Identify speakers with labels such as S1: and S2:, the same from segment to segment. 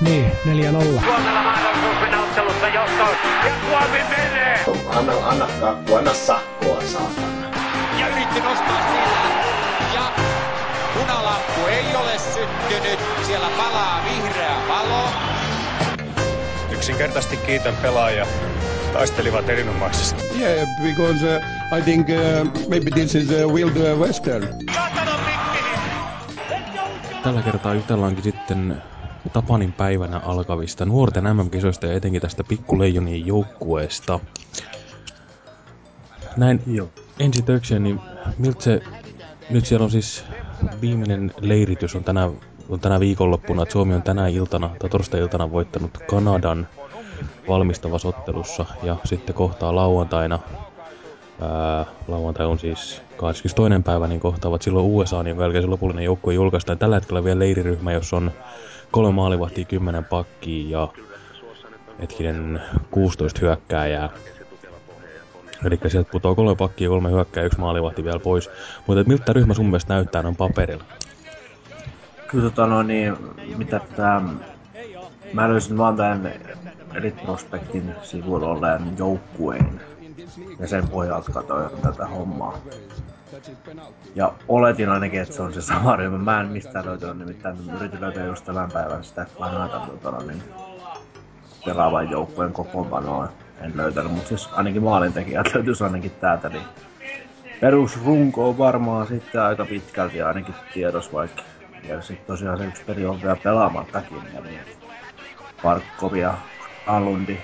S1: Niin, 4-0.
S2: Suomella mahdollisuus mennä ottelussa johtoon. Ja Suomi menee!
S3: Anna, anna kakku, anna sakkoa, saatana.
S4: Ja yritti nostaa sitä. Ja punalamppu ei ole syttynyt. Siellä palaa vihreä valo.
S5: Yksinkertaisesti kiitän pelaajia. Taistelivat erinomaisesti.
S6: Yeah, because uh, I think uh, maybe this is a Wild uh, Western.
S7: Tällä kertaa jutellaankin sitten Tapanin päivänä alkavista nuorten MM-kisoista ja etenkin tästä pikkuleijonien joukkueesta. Näin
S8: Joo.
S7: ensi töikseen, niin miltä se, nyt siellä on siis viimeinen leiritys on tänä, on tänä viikonloppuna, että Suomi on tänä iltana tai torstai-iltana voittanut Kanadan valmistavassa ottelussa ja sitten kohtaa lauantaina, ää, lauantai on siis 22. päivä, niin kohtaavat silloin USA, niin velkeä se lopullinen joukkue julkaistaan. Tällä hetkellä vielä leiriryhmä, jossa on kolme maalivahtia, 10 pakkia ja hetkinen 16 hyökkääjää. Eli sieltä putoaa kolme pakkia, kolme hyökkää yksi maalivahti vielä pois. Mutta miltä ryhmä sun mielestä näyttää on paperilla?
S8: Kyllä tota no niin, mitä tää... Mä löysin vaan tän Elite Prospectin sivuilla olleen joukkueen. Ja sen pohjalta katsoin tätä hommaa. Ja oletin ainakin, että se on se sama ryhmä. Mä en mistään löytänyt, nimittäin yritin löytää just tämän päivän sitä vanhata tota niin, pelaavan joukkueen kokoonpanoa. En löytänyt, mutta siis ainakin maalintekijät löytyisi ainakin täältä. Niin perusrunko on varmaan sitten aika pitkälti ainakin tiedos vaikka. Ja sitten tosiaan se yksi peli on vielä pelaamattakin. Ja niin Parkkov ja Alundi,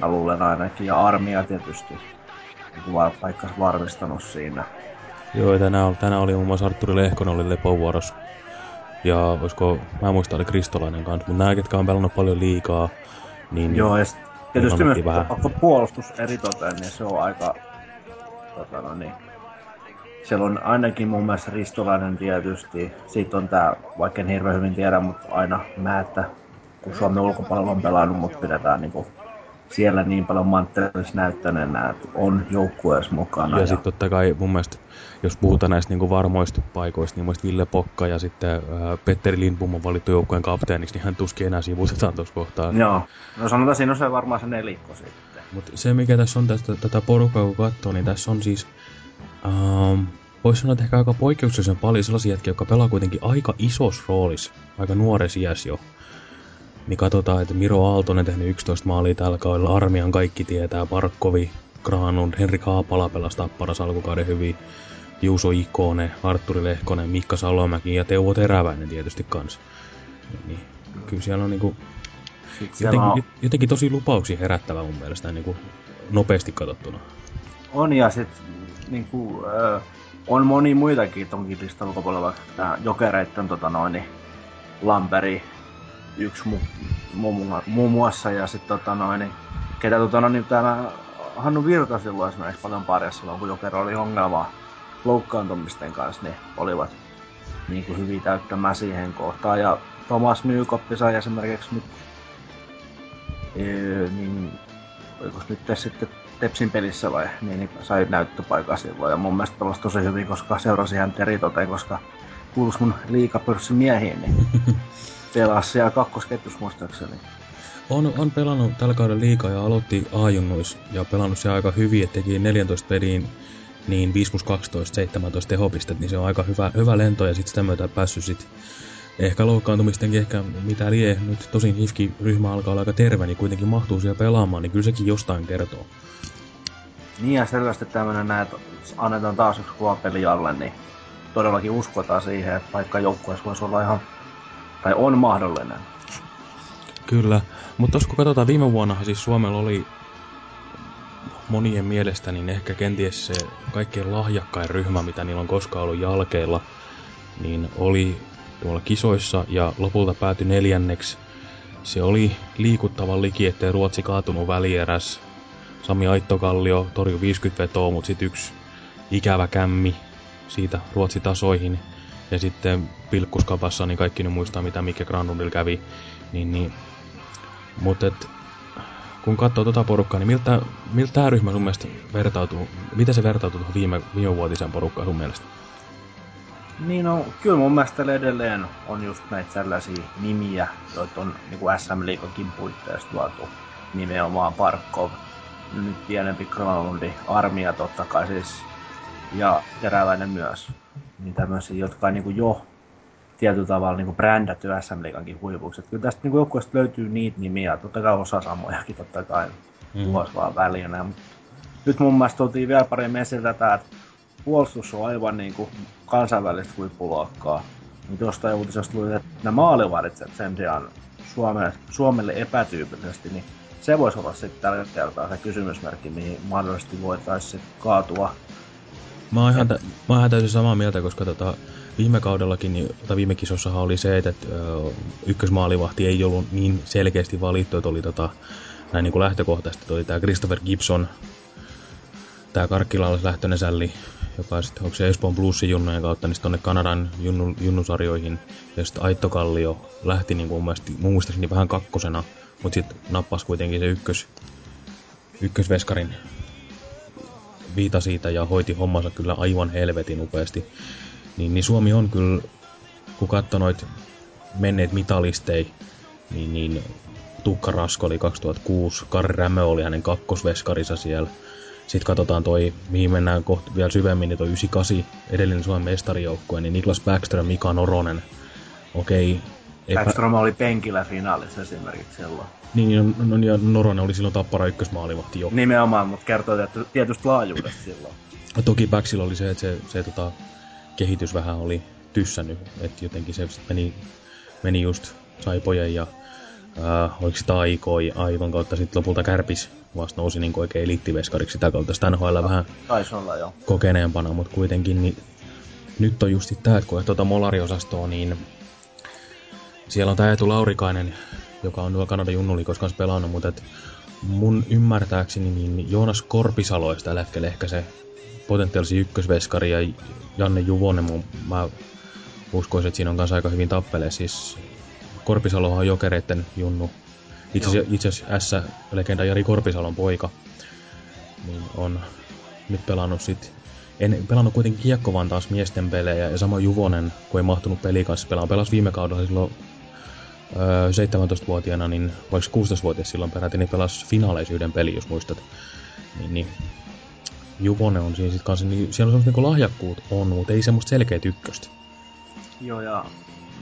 S8: Alulle ainakin, ja Armia tietysti. Niin vaan paikkas varmistanut siinä.
S7: Joo, ja tänään, oli- tänään oli muun muassa Artturi Lehkonen oli lepovuorossa. Ja olisiko, mä en muista, oli Kristolainen kanssa, mutta nämä, ketkä on pelannut paljon liikaa, niin
S8: Joo, ja tietysti myös
S7: vähän.
S8: puolustus eritoten, niin se on aika... Tota no niin. Siellä on ainakin mun mielestä Ristolainen tietysti. Sitten on tää, vaikka en hirveän hyvin tiedä, mutta aina Määttä, kun Suomen ulkopuolella on pelannut, mutta pidetään niinku siellä niin paljon manttelissa näyttäneenä, että on joukkueessa mukana.
S7: Ja sitten totta kai mun mielestä, jos puhutaan näistä niinku varmoista paikoista, niin mun Ville Pokka ja sitten ää, Petteri Lindbom on valittu joukkueen kapteeniksi, niin hän tuskin enää sivuutetaan tuossa kohtaa.
S8: Joo, no sanotaan siinä on se varmaan se nelikko sitten.
S7: Mutta se mikä tässä on tästä, tätä porukkaa kun katsoo, niin tässä on siis, ähm, voisi sanoa, että ehkä aika poikkeuksellisen paljon sellaisia jätkiä, jotka pelaa kuitenkin aika isossa roolissa, aika nuores iäs jo. Niin katsotaan, että Miro Aaltonen tehnyt 11 maalia tällä kaudella, Armian kaikki tietää, Parkkovi, Granlund, Henrik Haapala pelasi Tapparas alkukauden hyvin, Juuso Ikonen, Artturi Lehkonen, Mikka Salomäki ja Teuvo Teräväinen tietysti kanssa. Niin, kyllä siellä on niinku
S8: siellä on,
S7: jotenkin, jotenkin tosi lupauksia herättävä mun mielestä niin kuin nopeasti katsottuna.
S8: on ja sitten niinku, ö, on moni muitakin tonkin listan ulkopuolella, vaikka tää jokereitten tota noin, niin Lamperi yksi mu, mu, mu, muassa ja sitten tota noin, niin, ketä tota noin, niin täällä Hannu Virta silloin esimerkiksi paljon parjassa silloin, kun Jokero oli ongelmaa loukkaantumisten kanssa, niin olivat niin kuin hyvin täyttämään siihen kohtaan. Ja Thomas Nykoppi sai esimerkiksi nyt, niin oliko nyt sitten Tepsin pelissä vai, niin, niin sai näyttöpaikan silloin. Ja mun mielestä pelasi tosi hyvin, koska seurasi hän eritoten, koska kuulus mun liikapörssin miehiin, niin pelasi siellä kakkosketjus muistaakseni.
S7: On, on pelannut tällä kaudella liikaa ja aloitti A-junnuis ja pelannut se aika hyvin, että teki 14 peliin niin 5 plus 12, 17 tehopistet, niin se on aika hyvä, hyvä lento ja sitten sitä myötä päässyt sit ehkä loukkaantumistenkin ehkä mitä lie, nyt tosin Hifki ryhmä alkaa olla aika terve, niin kuitenkin mahtuu siellä pelaamaan, niin kyllä sekin jostain kertoo.
S8: Niin ja selvästi tämmönen näet, annetaan taas yksi kuva peli alle, niin todellakin uskotaan siihen, että vaikka joukkueessa voisi olla ihan, tai on mahdollinen.
S7: Kyllä, mutta jos kun katsotaan viime vuonna, siis Suomella oli monien mielestä niin ehkä kenties se kaikkein lahjakkain ryhmä, mitä niillä on koskaan ollut jalkeilla, niin oli tuolla kisoissa ja lopulta päätyi neljänneksi. Se oli liikuttavan liki, ettei Ruotsi kaatunut välieräs. Sami Aittokallio torjui 50 vetoa, mutta sitten yksi ikävä kämmi siitä Ruotsi tasoihin. Ja sitten pilkkuskapassa, niin kaikki nyt muistaa, mitä Mikke Granlundilla kävi. Niin, niin. Mutta kun katsoo tota porukkaa, niin miltä, miltä tämä ryhmä sun mielestä vertautuu? Miten se vertautuu tuohon viime, viime vuotiseen porukkaan sun mielestä?
S8: Niin no, kyllä mun mielestä edelleen on just näitä sellaisia nimiä, joita on niin kuin SM Liikankin puitteissa tuotu nimenomaan Parkov, nyt pienempi Granlundi, Armia totta kai siis, ja Teräväinen myös. Niin tämmöisiä, jotka on niin kuin jo tietyllä tavalla niin kuin brändätty SM Liigankin huipuksi. Kyllä tästä niin joukkueesta löytyy niitä nimiä, totta kai osa samojakin totta kai mm. vuosi vaan. Mutta nyt mun mielestä tultiin vielä paremmin esille tätä, että puolustus on aivan niin kuin kansainvälistä huippuluokkaa. Mutta jostain uutisesta tuli, että nämä maalivahdit sen sijaan Suomelle, Suomelle epätyypillisesti, niin se voisi olla sitten tällä kertaa se kysymysmerkki, mihin mahdollisesti voitaisiin kaatua.
S7: Mä oon ihan, mä oon ihan täysin samaa mieltä, koska tota, viime kaudellakin, niin, tai viime kisossahan oli se, että, ykkösmaalivahti ei ollut niin selkeästi valittu, että oli tota, näin niin kuin lähtökohtaisesti, että oli tämä Christopher Gibson, tämä karkkilaallislähtöinen sälli, joka sitten, onko se Espoon Bluesin junnojen kautta, niin tuonne Kanadan junnu, junnusarjoihin. Ja sitten Aitto Kallio lähti niin kuin mun, mielestä, muistaakseni vähän kakkosena, mutta sitten nappasi kuitenkin se ykkös, ykkösveskarin viita siitä ja hoiti hommansa kyllä aivan helvetin upeasti. Niin, niin Suomi on kyllä, kun katsoi noit menneet mitalistei, niin, niin Tukka Rasko oli 2006, Karri Rämö oli hänen kakkosveskarissa siellä. Sitten katsotaan toi, mihin mennään kohta vielä syvemmin, niin toi 98, edellinen Suomen mestarijoukkue, niin Niklas Backström, Mika Noronen. Okei.
S8: Epä... Backström oli penkillä finaalissa esimerkiksi silloin.
S7: Niin, no, no, ja Noronen oli silloin tappara ykkösmaalivahti jo.
S8: Nimenomaan, mutta kertoo tietystä laajuudesta silloin.
S7: Toki Backsilla oli se, että se, se tota, kehitys vähän oli tyssännyt, että jotenkin se meni, meni just Saipojen ja äh, oliko sitä aikoi aivan kautta sitten lopulta kärpis vasta nousi niin oikein eliittiveskariksi sitä kautta sitä NHL vähän
S8: olla, jo.
S7: kokeneempana, mutta kuitenkin niin nyt on just tämä, että kun tuota Molari-osastoa, niin siellä on tämä Eetu Laurikainen, joka on tuolla Kanadan junnulikossa kanssa pelannut, mutta et mun ymmärtääkseni niin Joonas Korpisalo olisi tällä hetkellä ehkä se potentiaalisi ykkösveskari ja Janne Juvonen, mun, mä uskoisin, että siinä on kanssa aika hyvin tappelee. Siis Korpisalo on jokereiden junnu. Itse asiassa S-legenda Jari Korpisalon poika niin on nyt pelannut sit en pelannut kuitenkin kiekkovantaan taas miesten pelejä ja sama Juvonen, kun ei mahtunut peli kanssa pelaa, pelasi viime kaudella silloin öö, 17-vuotiaana, niin vaikka 16-vuotias silloin peräti, niin pelasi finaaleissa yhden peli, jos muistat. Niin, niin Juvonen on siinä sit kanssa, niin siellä on semmoista niinku lahjakkuut on, mutta ei semmoista selkeä ykköstä.
S8: Joo, ja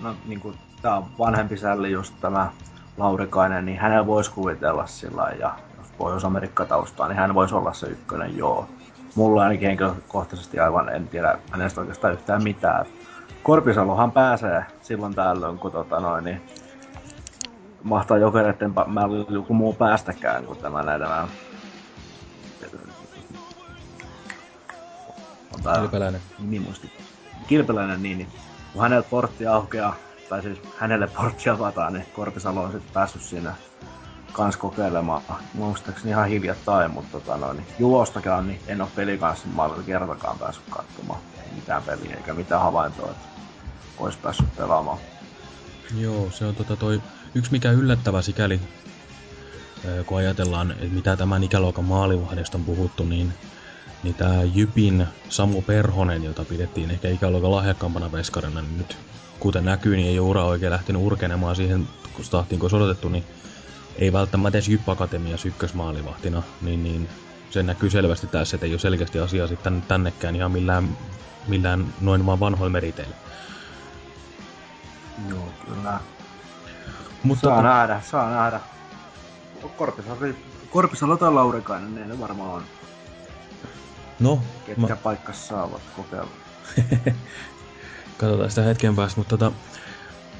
S8: no, niin kuin, on vanhempi sälli just tämä Laurikainen, niin hänellä voisi kuvitella sillä ja jos Pohjois-Amerikka taustaa, niin hän voisi olla se ykkönen, joo. Mulla ainakin henkilökohtaisesti aivan en tiedä hänestä oikeastaan yhtään mitään. Korpisalohan pääsee silloin tällöin, kun tota noin, niin mahtaa jokereiden mä joku muu päästäkään kuin tämä näiden
S7: Kilpeläinen.
S8: Nimimuisti. Kilpeläinen, niin, niin kun hänelle portti aukeaa, tai siis hänelle portti avataan, niin Korpisalo on sitten päässyt siinä kans kokeilemaan. Muistaakseni ihan hiljattain, mutta tota noin, niin Juvostakaan niin en ole pelikanssa maalilla kertakaan päässyt katsomaan. Mitään peliä eikä mitään havaintoa, että olisi päässyt pelaamaan.
S7: Joo, se on tota toi, yksi mikä yllättävä sikäli, kun ajatellaan, että mitä tämän ikäluokan maalivahdesta on puhuttu, niin niin tämä Jypin Samu Perhonen, jota pidettiin ehkä ikäluokan lahjakkaampana veskarina, niin nyt kuten näkyy, niin ei ole ura oikein lähtenyt urkenemaan siihen kun tahtiin, kun odotettu, niin ei välttämättä edes Jyp Akatemia ykkösmaalivahtina, niin, niin se näkyy selvästi tässä, että ei ole selkeästi asiaa sitten tännekään ihan millään, millään noin vaan vanhoilla meriteillä.
S8: Joo, kyllä. Mutta saa to... nähdä, saa nähdä. Korpisalo, Korpisalo tai Laurikainen, niin ne varmaan on
S7: No,
S8: Ketkä mä... paikkas saavat kokeilla.
S7: Katsotaan sitä hetken päästä, mutta tota,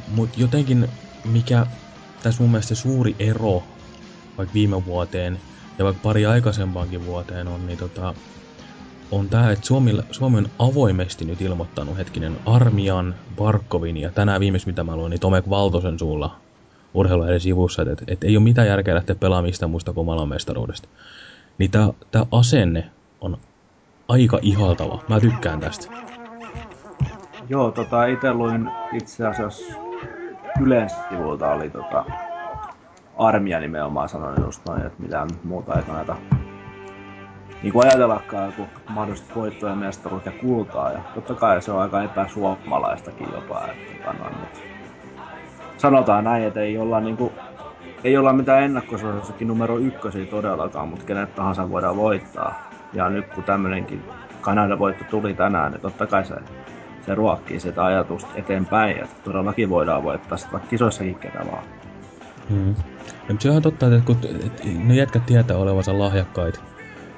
S7: mut jotenkin mikä tässä mun mielestä suuri ero vaikka viime vuoteen ja vaikka pari aikaisempaankin vuoteen on, niin tota, on tämä, että Suomi, Suomi on avoimesti nyt ilmoittanut hetkinen Armian, Barkovin ja tänään viimeis mitä mä luin, niin Tomek Valtosen suulla urheiluiden sivussa, että, että, että ei ole mitään järkeä lähteä pelaamaan mistä muusta kuin mestaruudesta. Niin tämä asenne on aika ihaltava. Mä tykkään tästä.
S8: Joo, tota, itse luin itse asiassa Ylen sivuilta oli tota, armia nimenomaan sanoin just noin, että mitään muuta ei kannata niin kuin ajatellakaan kun mahdollisesti voittoja, mestaruut ja kultaa. Ja totta kai se on aika epäsuomalaistakin jopa. Että, tota mutta sanotaan näin, että ei olla, niin kuin, ei olla mitään ennakkosuosissakin numero ykkösiä todellakaan, mutta kenet tahansa voidaan voittaa. Ja nyt kun tämmönenkin Kanadan voitto tuli tänään, niin totta kai se, se ruokkii sitä ajatusta eteenpäin, että todellakin voidaan voittaa vaikka kisoissakin ketä vaan.
S7: Hmm. Ja, se on totta, että kun ne jätkät tietää olevansa lahjakkaita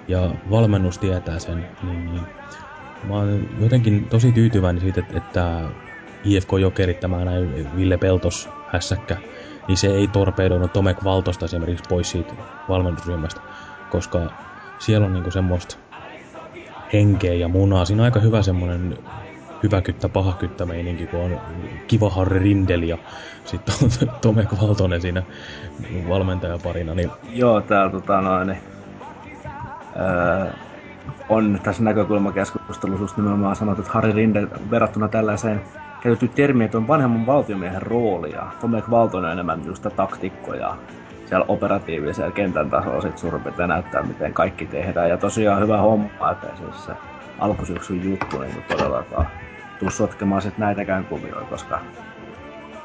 S7: ja valmennus tietää sen, niin, niin mä oon jotenkin tosi tyytyväinen siitä, että, että IFK Jokerit, tämä näin Ville Peltos hässäkkä, niin se ei torpedoinut Tomek Valtosta esimerkiksi pois siitä valmennusryhmästä, koska siellä on niinku semmoista henkeä ja munaa. Siinä on aika hyvä semmoinen hyväkyttä, pahakyttä meininki, kun on kiva Harri Rindel ja sitten on Tomek Valtonen siinä valmentajaparina. Niin...
S8: Joo, täällä tota noin, niin, öö, on tässä näkökulmakeskustelussa just nimenomaan sanottu, että Harri Rindel verrattuna tällaiseen käytetty termi, että on vanhemman valtiomiehen rooli ja Tomek Valtonen on enemmän just taktikkoja siellä operatiivisella kentän tasolla sit suurin näyttää, miten kaikki tehdään. Ja tosiaan hyvä homma, että siis se alkusyksyn juttu niin todellakaan tuu sotkemaan sit näitäkään kuvioita, koska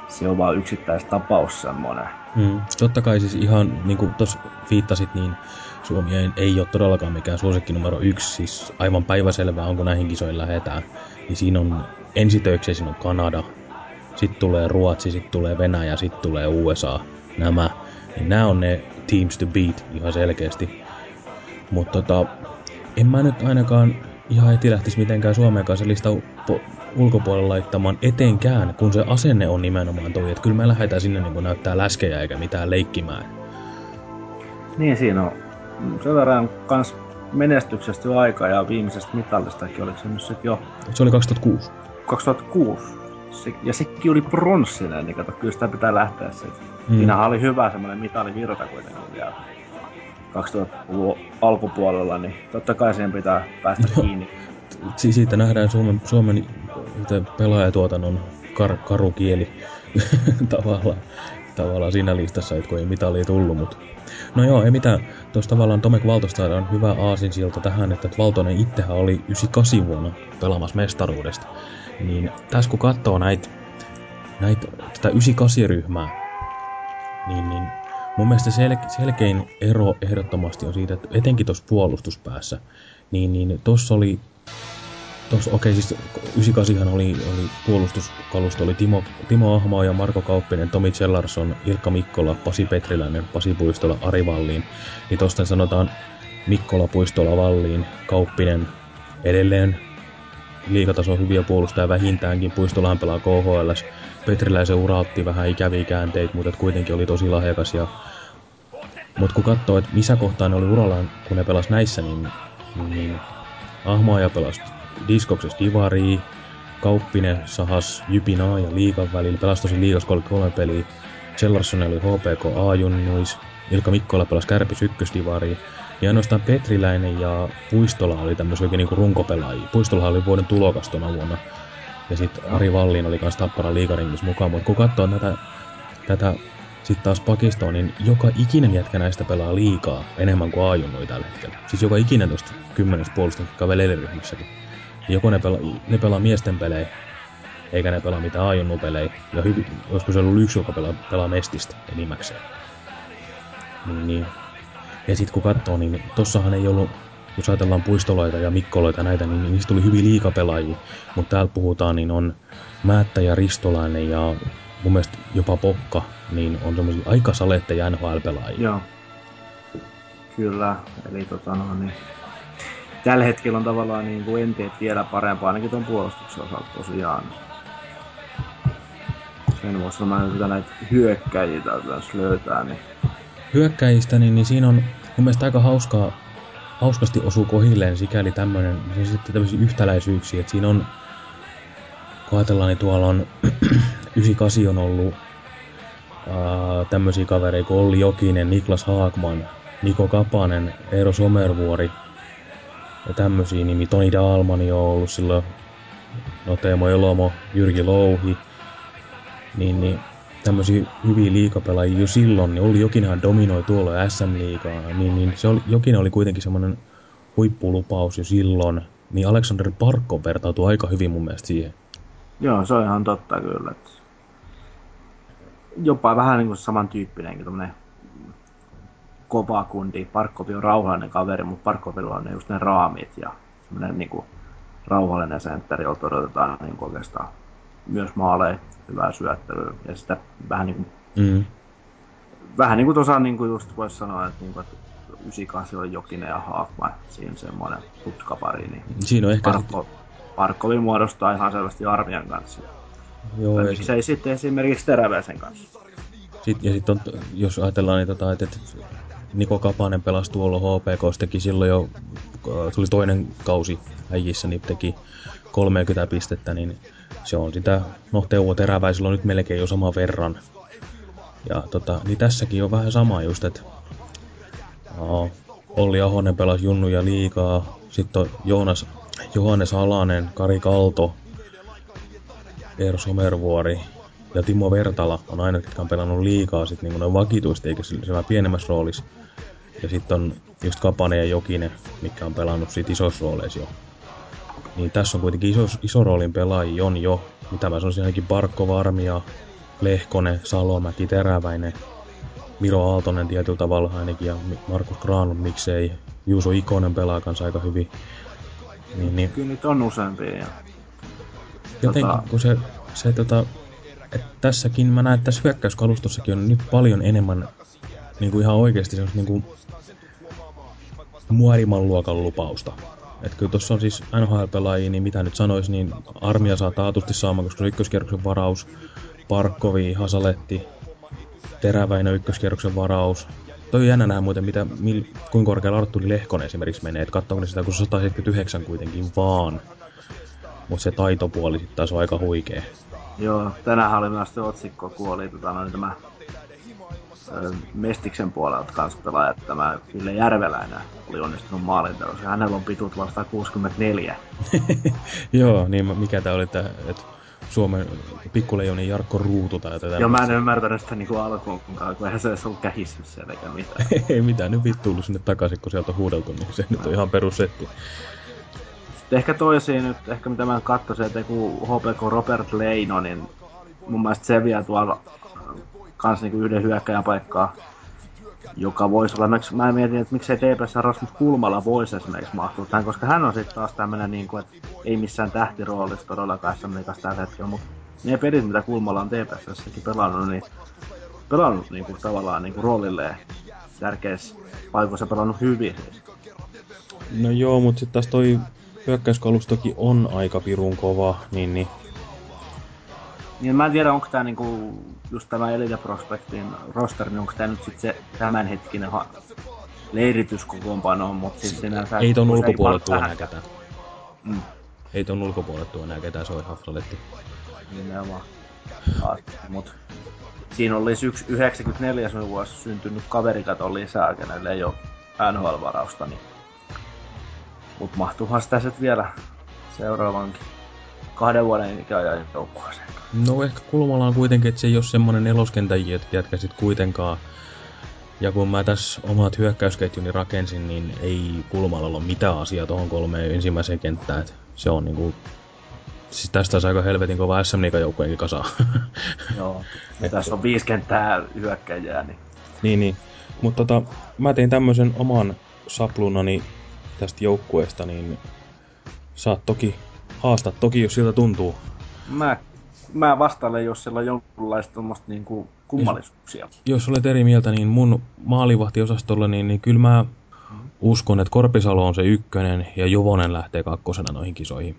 S8: se on vaan yksittäistapaus semmonen.
S7: Mm, totta kai siis ihan niin kuin tuossa viittasit, niin Suomi ei, ei ole todellakaan mikään suosikki numero yksi. Siis aivan päiväselvää on, kun näihin kisoihin lähdetään. Niin siinä on ensitöikseen siinä on Kanada, sitten tulee Ruotsi, sitten tulee Venäjä, sitten tulee USA. Nämä niin nämä on ne teams to beat ihan selkeästi. Mutta tota, en mä nyt ainakaan ihan heti lähtisi mitenkään Suomen kanssa lista ulkopuolella laittamaan etenkään, kun se asenne on nimenomaan toi, että kyllä me lähdetään sinne niin näyttää läskejä eikä mitään leikkimään.
S8: Niin, siinä on sen verran kans menestyksestä jo aikaa ja viimeisestä mitallistakin, oliko se nyt sit jo?
S7: Se oli 2006.
S8: 2006 se, ja sekin oli pronssinen, niin kato, kyllä sitä pitää lähteä siitä. Mm. Siinähän oli hyvä semmoinen mitalivirta kuitenkin vielä 2000-luvun alkupuolella, niin totta kai siihen pitää päästä no, kiinni.
S7: Si- siitä nähdään Suomen, Suomen pelaajatuotannon kar, karukieli tavallaan, tavallaan siinä listassa, että kun ei mitalia tullut, mutta No joo, ei mitään. Tuossa tavallaan Tomek Valtosta on hyvä aasinsilta tähän, että Valtonen itsehän oli 98 vuonna pelaamassa mestaruudesta. Niin tässä kun katsoo näitä näit, tätä 98-ryhmää, niin, niin mun mielestä sel- selkein ero ehdottomasti on siitä, että etenkin tuossa puolustuspäässä, niin, niin tuossa oli Tuossa, okei, siis 98 oli, oli puolustuskalusto, oli Timo, Timo Ahmaa ja Marko Kauppinen, Tomi Cellarsson, Ilkka Mikkola, Pasi Petriläinen, Pasi Puistola, Ari Valliin. Niin tuosta sanotaan Mikkola, Puistola, Valliin, Kauppinen, edelleen liikataso hyviä puolustajia vähintäänkin. Puistolahan pelaa KHL. Petriläisen ura otti vähän ikäviä käänteitä, mutta kuitenkin oli tosi lahjakas. Ja... Mutta kun katsoo, että missä kohtaa ne oli urallaan, kun ne pelas näissä, niin, niin Ahmaa ja pelasi Diskoksessa Divari, Kauppinen sahas Jypinaa ja Liikan välillä, pelasi tosi Liigas 33 peliä. Cellarsson oli HPK A-junnuis, Ilka Mikkola pelasi Kärpis ykkösdivariin. Ja ainoastaan Petriläinen ja Puistola oli tämmöisiä oikein niinku runkopelaajia. Puistola oli vuoden tulokas tuona vuonna. Ja sitten Ari Vallin oli kans Tappara liigaringissä mukaan. Mutta kun katsoo tätä, tätä sitten taas Pakistanin, joka ikinen jätkä näistä pelaa liikaa enemmän kuin Ajunnoi tällä hetkellä. Siis joka ikinen tuosta kymmenestä puolustusta kävelee Joko ne pelaa, ne pelaa miesten pelejä, eikä ne pelaa mitään ajunnupelejä. Ja hyvin, olisiko se ollut yksi, joka pelaa, pelaa mestistä enimmäkseen. Niin, niin. Ja sitten kun katsoo, niin tossahan ei ollut, jos ajatellaan puistoloita ja mikkoloita näitä, niin niistä tuli hyvin liikapelaajia. Mutta täällä puhutaan, niin on Määttä ja Ristolainen ja mun mielestä jopa Pokka, niin on semmoisia aika saletteja NHL-pelaajia.
S8: Joo. Kyllä, eli tota no, niin tällä hetkellä on tavallaan niin kuin enteet vielä parempaa, ainakin tuon puolustuksen osalta tosiaan. Sen voisi sanoa, että näitä hyökkäjiä täytyy löytää. Niin...
S7: Hyökkäjistä, niin, niin siinä on mun mielestä aika hauskaa, hauskasti osuu kohilleen sikäli tämmöinen, sitten tämmöisiä yhtäläisyyksiä, että siinä on, kun ajatellaan, niin tuolla on 98 on ollut tämmöisiä kavereita kuin Olli Jokinen, Niklas Haakman, Niko Kapanen, Eero Somervuori, ja tämmösiä nimi. Toni Dalmani on ollut silloin, no Teemo Elomo, Jyrki Louhi, niin, niin tämmöisiä hyviä liikapelaajia jo silloin, niin oli Jokinenhan dominoi tuolla SM-liigaa, niin, niin se oli, Jokinen oli kuitenkin semmoinen huippulupaus jo silloin, niin Alexander Parkko vertautuu aika hyvin mun mielestä siihen.
S8: Joo, se on ihan totta kyllä. Että jopa vähän niin kuin samantyyppinenkin tämmöinen kova kundi. Parkkovi on rauhallinen kaveri, mutta Parkkovilla on just ne raamit ja semmoinen niin kuin rauhallinen sentteri, jolta odotetaan niin kuin oikeastaan myös maaleja, hyvää syöttelyä ja sitä vähän niin kuin,
S7: Mm.
S8: vähän niin kuin tuossa niin kuin just voisi sanoa, että, niin kuin, että 98 on Jokinen ja Haakman, siinä semmoinen tutkapari, niin
S7: Siinä on ehkä...
S8: Parkko, Parkkovi muodostaa ihan selvästi armian kanssa.
S7: Joo,
S8: Tai
S7: ja
S8: miksei sitten esimerkiksi Teräväisen kanssa.
S7: Sit, ja sitten jos ajatellaan, niin tota, että, Niko Kapanen pelasi tuolla HPK, teki silloin jo, äh, tuli toinen kausi äijissä, niin teki 30 pistettä, niin se on sitä, no Teuvo Teräväisellä on nyt melkein jo sama verran. Ja tota, niin tässäkin on vähän sama just, että aa, Olli Ahonen pelasi junnuja liikaa, sitten on Joonas, Johannes Alanen, Kari Kalto, Eero Somervuori ja Timo Vertala on aina, jotka on pelannut liikaa sit niin noin vakituisesti, eikä sillä pienemmässä roolissa. Ja sitten on just Kapanen ja Jokinen, mikä on pelannut sit isoissa rooleissa jo. Niin tässä on kuitenkin iso, iso roolin pelaajia on jo, mitä mä sanoisin ainakin Barkko Varmia, Lehkonen, Salomäki, Teräväinen, Miro Aaltonen tietyllä tavalla ainakin ja Markus Granlund miksei. Juuso Ikonen pelaa kanssa aika hyvin. Niin, niin
S8: Kyllä niitä on useampia.
S7: Jotenkin
S8: Tota-
S7: kun se, se tota, et tässäkin mä näen, että tässä hyökkäyskalustossakin on nyt paljon enemmän niin kuin ihan oikeasti semmoista niin kuin muoriman luokan lupausta. Et kyllä tuossa on siis NHL-pelaajia, niin mitä nyt sanois, niin armia saa taatusti saamaan, koska se on ykköskierroksen varaus. Parkkovi, Hasaletti, Teräväinen ykköskierroksen varaus. Toi on jännä nähdä muuten, mitä, mil, kuinka korkealla Artturi Lehkonen esimerkiksi menee. Et katsoako ne sitä, kun se 179 kuitenkin vaan. Mutta se taitopuoli sitten taas on aika huikea.
S8: Joo, tänään oli myös se otsikko, kun oli tota, noin, tämä ö, Mestiksen puolelta kanssa pelaaja, tämä Ville Järveläinen oli onnistunut maalinteossa. Hänellä on pituut vasta 64.
S7: Joo, niin mikä tää oli, että, että Suomen pikkuleijonin Jarkko Ruutu tai jotain
S8: Joo, mä en ymmärtänyt sitä niinku alkuun, kun eihän se edes ollut kähissyt siellä eikä mitään.
S7: Ei mitään, nyt vittu tullut sinne takaisin, kun sieltä on huudeltu, niin se nyt on ihan perussetti.
S8: Ehkä toisiin nyt, ehkä mitä mä katsoisin, että joku HPK Robert Leino, niin mun mielestä se vie tuolla äh, kans niinku yhden hyökkäjän paikkaa, joka voisi olla, mä mietin, että miksei TPS Rasmus Kulmala voisi esimerkiksi mahtua tähän, koska hän on sitten taas tämmönen niinku, että ei missään tähtiroolissa todellakaan SMLikas tällä hetkellä, mutta ne pelit, mitä Kulmala on TPSssäkin pelannut, niin pelannut niinku tavallaan niinku roolilleen tärkeissä paikoissa pelannut hyvin.
S7: No joo, mutta sitten taas toi hyökkäyskalustokin on aika pirun kova, niin, niin
S8: Niin mä en tiedä, onko tää niinku, just tämä Elite Prospectin roster, niin onko tää nyt sit se tämänhetkinen ha- leirityskokoonpano, mutta siis sinänsä...
S7: ei ton ulkopuolelle tuu enää ketään.
S8: Mm,
S7: Ei ton ulkopuolelle tuu enää ketään, se on ihan saletti.
S8: nimenomaan. Mut siinä olisi yksi 94 vuosi syntynyt kaverikaton lisää, kenelle ei ole NHL-varausta, niin... Mut mahtuuhan sitä sit vielä seuraavankin kahden vuoden ikäajan joukkueeseen.
S7: No ehkä kulmalla on kuitenkin, että se ei ole semmonen neloskentän jät- jätkä sit kuitenkaan. Ja kun mä tässä omat hyökkäysketjuni rakensin, niin ei kulmalla ole mitään asiaa tuohon kolmeen ensimmäiseen kenttään. Et se on niinku... Siis tästä olisi aika helvetin kova SM joukkueenkin kasa.
S8: Joo. Ja tässä on viisi kenttää hyökkäjää, niin
S7: niin, niin. Mutta tota, mä tein tämmöisen oman saplunani tästä joukkueesta, niin saat toki haastaa toki, jos siltä tuntuu.
S8: Mä, mä vastailen, jos siellä on jonkunlaista tommoista niinku kummallisuuksia.
S7: jos olet eri mieltä, niin mun maalivahtiosastolla, niin, niin kyllä mä uskon, että Korpisalo on se ykkönen ja Juvonen lähtee kakkosena noihin kisoihin.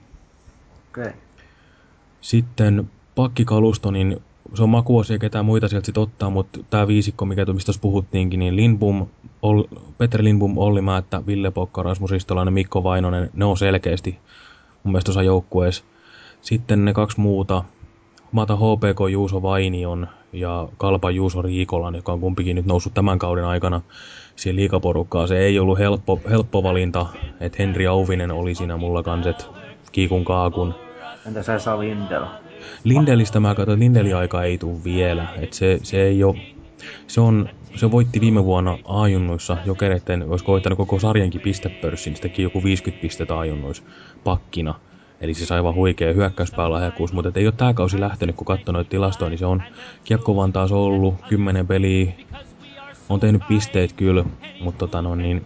S8: Okei. Okay.
S7: Sitten pakkikalusto, niin se on makuasia, ketään muita sieltä sit ottaa, mutta tämä viisikko, mikä tu- mistä puhuttiinkin, niin Lindbom, Ol, Petri Lindbom, Olli Määttä, Ville Pokka, Rasmus Istolainen, Mikko Vainonen, ne on selkeästi mun mielestä osa joukkueessa. Sitten ne kaksi muuta, mä otan HPK Juuso Vainion ja Kalpa Juuso Riikolan, joka on kumpikin nyt noussut tämän kauden aikana siihen liikaporukkaan. Se ei ollut helppo, helppo valinta, että Henri Auvinen oli siinä mulla kans, et kiikun kaakun.
S8: Entä Esa Lindel?
S7: Lindelistä mä katsoin, että Lindelin aika ei tule vielä. Et se, se ei ole Se, on, se voitti viime vuonna ajunnuissa jokereiden, olisi koittanut koko sarjankin pistepörssin, se teki joku 50 pistettä ajunnuissa pakkina. Eli se sai aivan huikea hyökkäyspäällä mutta ei ole tämä kausi lähtenyt, kun katsoi noita tilastoja, niin se on kiekkovan taas ollut, kymmenen peliä, on tehnyt pisteet kyllä, mutta tota no, niin,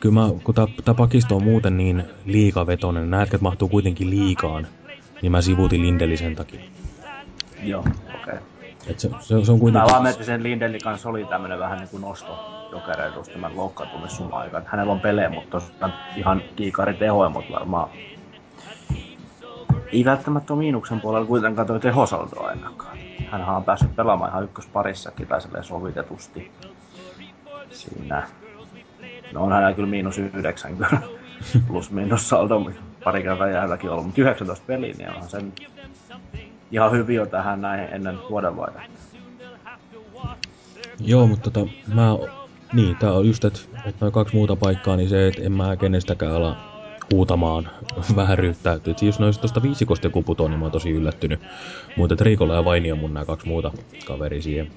S7: kyllä mä, kun tämä pakisto on muuten niin liikavetoinen, nämä jätkät mahtuu kuitenkin liikaan, niin mä sivutin Lindellisen takia.
S8: Joo, okei. Okay.
S7: Et se, se, se, on kuitenkin...
S8: Mä vaan mietin, sen Lindelin kanssa oli tämmönen vähän niin kuin nosto jokereidus tämän loukkaantumissun aikana. Hänellä on pelejä, mutta tosiaan ihan kiikari tehoja, mutta varmaan ei välttämättä ole miinuksen puolella kuitenkaan toi tehosaldo ainakaan. Hän on päässyt pelaamaan ihan ykkösparissakin tai sovitetusti siinä. No on hänellä kyllä miinus yhdeksän kyllä. Plus miinus saldo, pari kertaa jääväkin ollut. Mutta 19 peliä, niin onhan sen ihan hyvin jo tähän näin ennen vuodenvaihdetta.
S7: Joo, mutta tota, mä, niin, tää on just, että et noin kaksi muuta paikkaa, niin se, että en mä kenestäkään ala huutamaan vähäryyttä. Että jos noista tuosta viisikosta joku putoo, niin mä oon tosi yllättynyt. Mutta Riikola ja Vaini on mun nämä kaksi muuta kaveri siihen.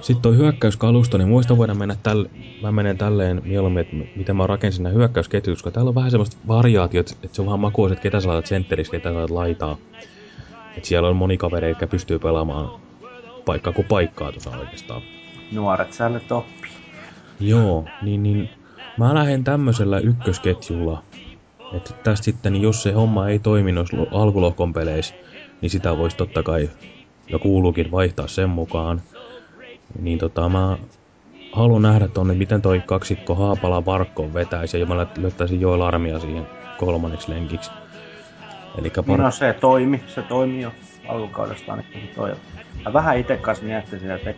S7: Sitten toi hyökkäyskalusto, niin muista voidaan mennä tälle, mä menen tälleen mieluummin, että miten mä rakensin nämä hyökkäysketjut, koska täällä on vähän semmoista variaatiot, että se on vähän makuus, että ketä sä laitat sentterissä, ketä sä laitat laitaa. Et siellä on moni kaveri, jotka pystyy pelaamaan paikkaa kuin paikkaa tuossa oikeastaan.
S8: Nuoret säännöt oppii.
S7: Joo, niin, niin mä lähden tämmöisellä ykkösketjulla. Että tästä sitten, niin jos se homma ei toimi noissa alkulohkon peleissä, niin sitä voisi totta kai ja kuuluukin vaihtaa sen mukaan. Niin tota, mä haluan nähdä tonne, miten toi kaksikko Haapala Varkko vetäisi ja mä löytäisin Joel Armia siihen kolmanneksi lenkiksi.
S8: Eli par... No se toimi, se toimi jo alkukaudesta ainakin toi. Mä vähän itse kanssa miettisin, että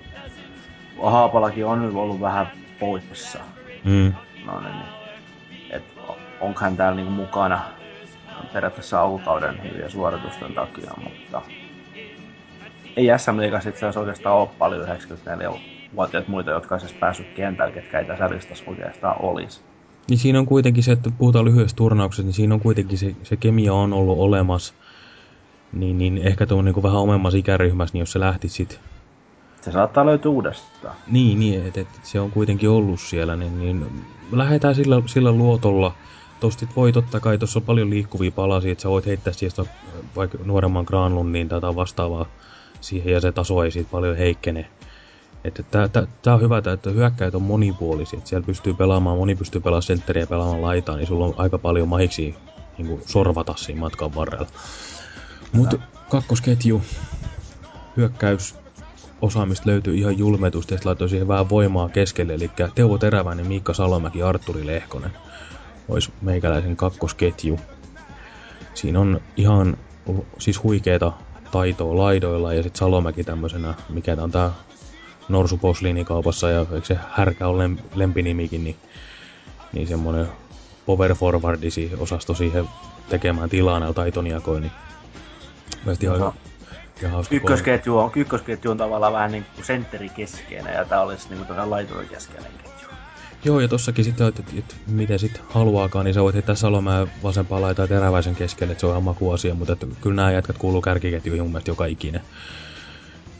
S8: Haapalakin on nyt ollut vähän poissa.
S7: Mm.
S8: No niin, niin. Et onkohan täällä niinku mukana periaatteessa alkukauden hyviä suoritusten takia, mutta ei SM Liigassa itse asiassa oikeastaan ole paljon 94-vuotiaat muita, jotka olisi päässyt kentälle, ketkä ei tässä listassa oikeastaan olisi.
S7: Niin siinä on kuitenkin se, että puhutaan lyhyestä turnauksesta, niin siinä on kuitenkin se, se kemia on ollut olemassa. Niin, niin ehkä tuon niin vähän omemmassa ikäryhmässä, niin jos se lähti sit...
S8: Se saattaa löytyä uudestaan.
S7: Niin, niin että et se on kuitenkin ollut siellä, niin, niin lähdetään sillä, sillä luotolla. Tosta voi totta kai, tuossa on paljon liikkuvia palasia, että sä voit heittää sieltä vaikka nuoremman Granlundin tai vastaavaa siihen, ja se taso ei siitä paljon heikkene. Että tää, tää, tää on hyvä, että hyökkäät on monipuolisia. Että siellä pystyy pelaamaan, moni pystyy pelaamaan sentteriä ja pelaamaan laitaa, niin sulla on aika paljon mahiksi niin sorvata siinä matkan varrella. Mutta kakkosketju, hyökkäys, osaamista löytyy ihan julmetusti, että laittoi siihen vähän voimaa keskelle, eli Teuvo Teräväinen, Miikka Salomäki, Arturi Lehkonen olisi meikäläisen kakkosketju. Siinä on ihan siis huikeeta taitoa laidoilla ja sitten Salomäki tämmöisenä, mikä on tää Norsu posliinikaupassa ja eikö se härkä ole lempinimikin, niin, niin semmoinen power forwardisi osasto siihen tekemään tilaa näillä taitoniakoin, niin mielestäni ihan,
S8: ihan hauska ykkösketju on, ykkösketju on tavallaan vähän niin kuin sentterikeskeinen ja tämä olisi niin kuin laiturin keskeinen ketju.
S7: Joo, ja tossakin sitten, että, että, että miten sitten haluaakaan, niin sä voit heittää Salomäen vasempaa laitaa teräväisen keskelle, että se on ihan makuasia, mutta että, kyllä nämä jätkät kuuluu kärkiketjuihin mun mielestä joka ikinen.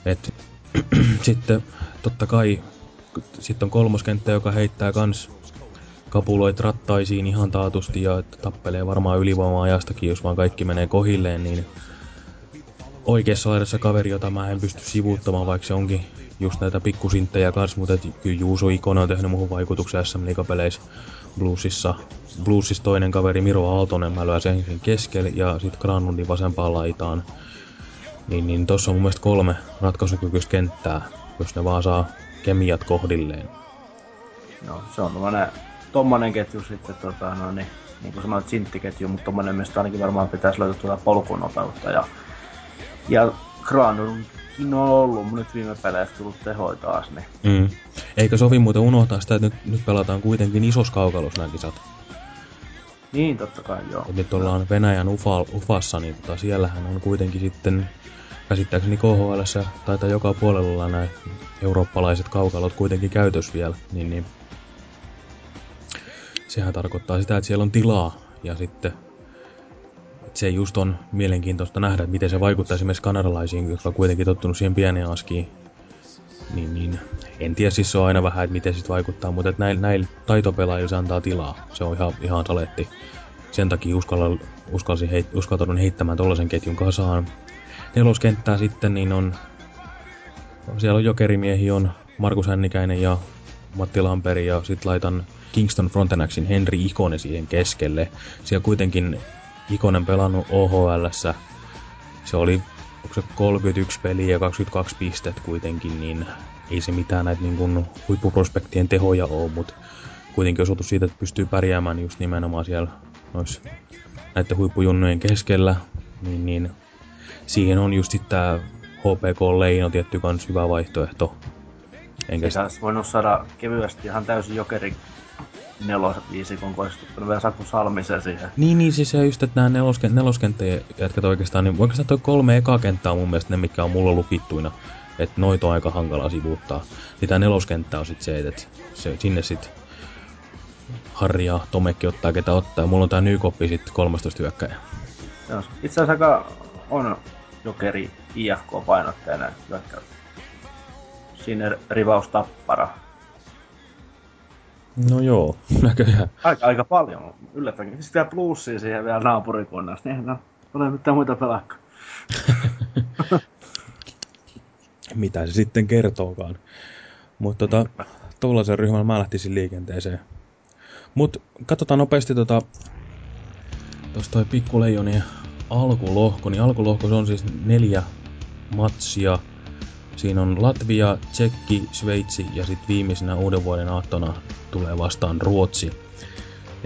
S7: Et, sitten totta kai sitten on kolmoskenttä, joka heittää kans kapuloit rattaisiin ihan taatusti ja tappelee varmaan ylivoima-ajastakin, jos vaan kaikki menee kohilleen, niin oikeassa laidassa kaveri, jota mä en pysty sivuuttamaan, vaikka se onkin just näitä pikkusinttejä kanssa, mutta kyllä Juuso Ikonen on tehnyt muuhun vaikutuksen SM Liigapeleissä Bluesissa. Bluesissa toinen kaveri Miro Aaltonen, mä lyön sen keskelle ja sitten Granlundin vasempaan laitaan. Niin, niin tossa on mun mielestä kolme ratkaisukykyistä kenttää, jos ne vaan saa kemiat kohdilleen.
S8: No, se on tommonen, tommonen ketju sitten, tota, no, niin, niin kuin sanoit, sinttiketju, mutta tommonen mielestä ainakin varmaan pitäisi löytää tuota polkunopeutta ja, ja Granlundkin on ollut nyt viime peleissä tullut tehoja taas. Niin.
S7: Mm. Eikä sovi muuten unohtaa sitä, että nyt, nyt pelataan kuitenkin isos kaukalossa nämä kisat.
S8: Niin, totta kai, joo.
S7: Et nyt ollaan Venäjän Ufa, Ufassa, niin tota, siellähän on kuitenkin sitten käsittääkseni KHL taitaa joka puolella nämä eurooppalaiset kaukalot kuitenkin käytös vielä, niin, niin sehän tarkoittaa sitä, että siellä on tilaa ja sitten se just on mielenkiintoista nähdä, miten se vaikuttaa esimerkiksi kanadalaisiin, jotka on kuitenkin tottunut siihen pieneen askiin. Niin, en tiedä, siis se on aina vähän, että miten sit vaikuttaa, mutta näillä, näillä taitopelaajilla se antaa tilaa. Se on ihan, ihan saletti. Sen takia uskalla, uskalsin heit, uskaltaudun heittämään tollasen ketjun kasaan. Neloskenttää sitten, niin on... Siellä on jokerimiehi, on Markus Hännikäinen ja Matti Lamperi ja sitten laitan Kingston Frontenaxin Henri Ikonen siihen keskelle. Siellä kuitenkin Ikonen pelannut OHLssä. Se oli onko se 31 peliä ja 22 pistet kuitenkin, niin ei se mitään näitä niin kuin huippuprospektien tehoja ole, mutta kuitenkin osoitus siitä, että pystyy pärjäämään just nimenomaan siellä nois näiden huippujunnujen keskellä, niin, niin siihen on just tämä HPK Leino tietty kans hyvä vaihtoehto.
S8: Enkä Ei olisi voinut saada kevyesti ihan täysin jokeri nelosen viisikon, kun olisi vielä Saku Salmisen siihen.
S7: Niin, niin siis se just, että nämä nelosken, neloskenttien jätkät oikeastaan, niin oikeastaan toi kolme eka kenttää on mun mielestä ne, mitkä on mulla lukittuina. Että noita on aika hankalaa sivuuttaa. Niin tää neloskenttä on sitten se, että se, sinne sitten Harri ja Tomekki ottaa ketä ottaa. Mulla on tää Nykoppi sitten 13 hyökkäjä.
S8: Itse asiassa aika on jokeri IFK-painotteinen hyökkäys. Sinne rivaus tappara.
S7: No joo, näköjään.
S8: Aika, aika paljon, yllättävänkin. Sitten vielä plussia siihen vielä naapurikunnasta, niin no, ole mitään muita pelakka.
S7: Mitä se sitten kertookaan. Mutta tota, tuollaisen ryhmän mä lähtisin liikenteeseen. Mutta katsotaan nopeasti tota, tuosta toi pikkuleijonien alkulohko, niin alkulohko se on siis neljä matsia. Siinä on Latvia, Tsekki, Sveitsi ja sitten viimeisenä uuden vuoden aattona tulee vastaan Ruotsi.